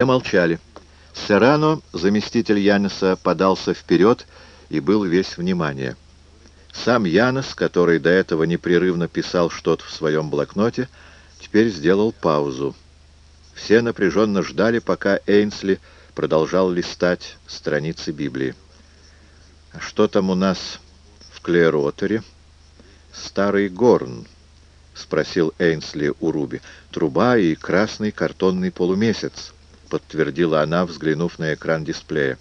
Все молчали. Серрано, заместитель Янеса, подался вперед и был весь внимание. Сам Янес, который до этого непрерывно писал что-то в своем блокноте, теперь сделал паузу. Все напряженно ждали, пока Эйнсли продолжал листать страницы Библии. «А что там у нас в Клеротере?» «Старый горн», — спросил Эйнсли у Руби. «Труба и красный картонный полумесяц». — подтвердила она, взглянув на экран дисплея.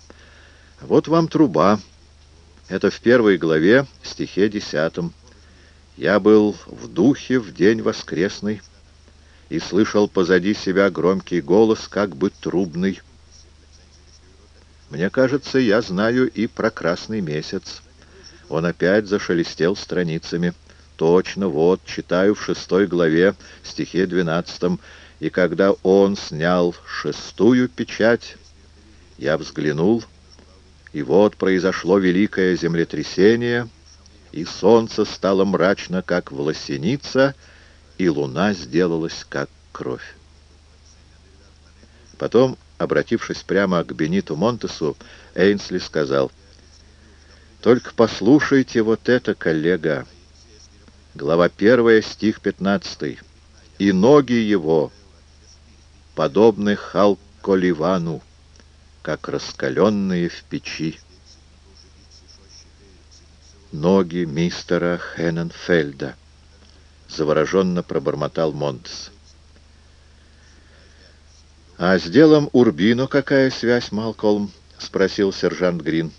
«Вот вам труба. Это в первой главе, стихе десятом. Я был в духе в день воскресный и слышал позади себя громкий голос, как бы трубный. Мне кажется, я знаю и про красный месяц. Он опять зашелестел страницами. Точно, вот, читаю в шестой главе, стихе двенадцатом, и когда он снял шестую печать, я взглянул, и вот произошло великое землетрясение, и солнце стало мрачно, как власеница, и луна сделалась, как кровь. Потом, обратившись прямо к Бениту Монтесу, Эйнсли сказал, «Только послушайте вот это, коллега». Глава 1, стих 15. «И ноги его, подобны Халколивану, как раскаленные в печи. Ноги мистера Хенненфельда, завороженно пробормотал Монтес. «А с делом Урбино какая связь, Малкольм?» — спросил сержант Грин.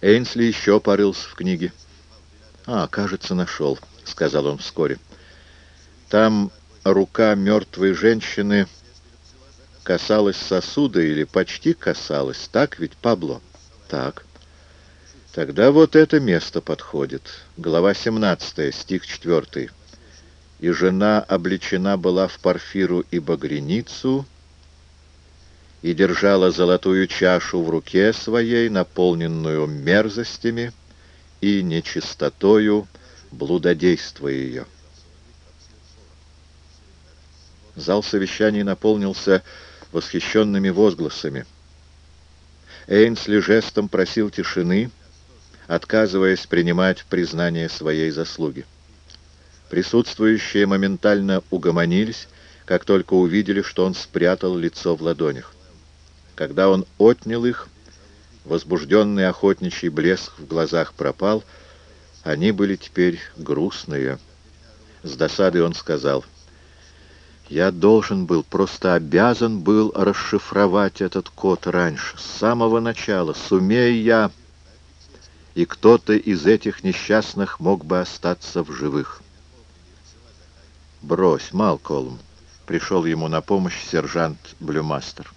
Эйнсли еще порылся в книге. «А, кажется, нашел», — сказал он вскоре. «Там рука мертвой женщины касалась сосуда или почти касалась. Так ведь, Пабло? Так. Тогда вот это место подходит. Глава 17, стих 4. «И жена облечена была в парфиру и багряницу, и держала золотую чашу в руке своей, наполненную мерзостями и нечистотою блудодейства ее». Зал совещаний наполнился восхищенными возгласами. Эйнсли жестом просил тишины, отказываясь принимать признание своей заслуги. Присутствующие моментально угомонились, как только увидели, что он спрятал лицо в ладонях. Когда он отнял их, возбужденный охотничий блеск в глазах пропал, они были теперь грустные. С досадой он сказал — я должен был, просто обязан был расшифровать этот код раньше, с самого начала. Сумей я, и кто-то из этих несчастных мог бы остаться в живых. «Брось, Малколм!» — пришел ему на помощь сержант Блюмастер.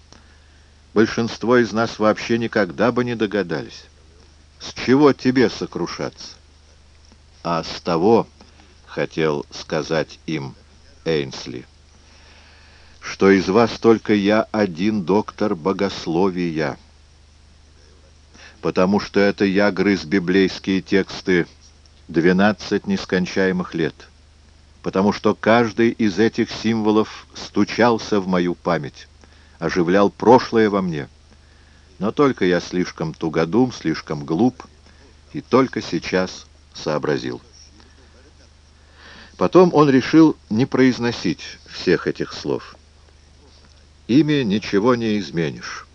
«Большинство из нас вообще никогда бы не догадались. С чего тебе сокрушаться?» «А с того, — хотел сказать им Эйнсли, — что из вас только я один доктор богословия, потому что это я грыз библейские тексты двенадцать нескончаемых лет, потому что каждый из этих символов стучался в мою память, оживлял прошлое во мне. Но только я слишком тугодум, слишком глуп, и только сейчас сообразил. Потом он решил не произносить всех этих слов. Ими ничего не изменишь.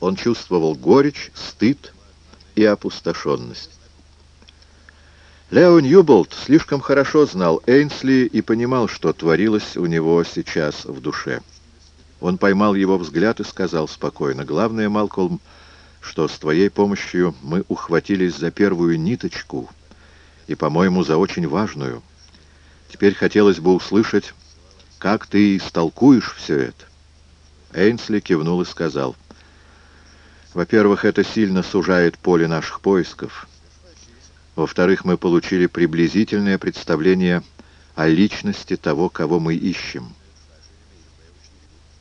Он чувствовал горечь, стыд и опустошенность. Лео Ньюболт слишком хорошо знал Эйнсли и понимал, что творилось у него сейчас в душе. Он поймал его взгляд и сказал спокойно, «Главное, Малкольм, что с твоей помощью мы ухватились за первую ниточку и, по-моему, за очень важную. Теперь хотелось бы услышать, как ты истолкуешь все это». Эйнсли кивнул и сказал, «Во-первых, это сильно сужает поле наших поисков. Во-вторых, мы получили приблизительное представление о личности того, кого мы ищем».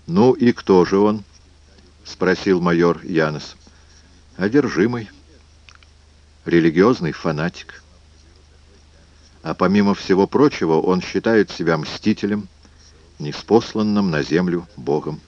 «Ну и кто же он?» — спросил майор Янос. «Одержимый, религиозный фанатик. А помимо всего прочего, он считает себя мстителем, неспосланным на землю Богом.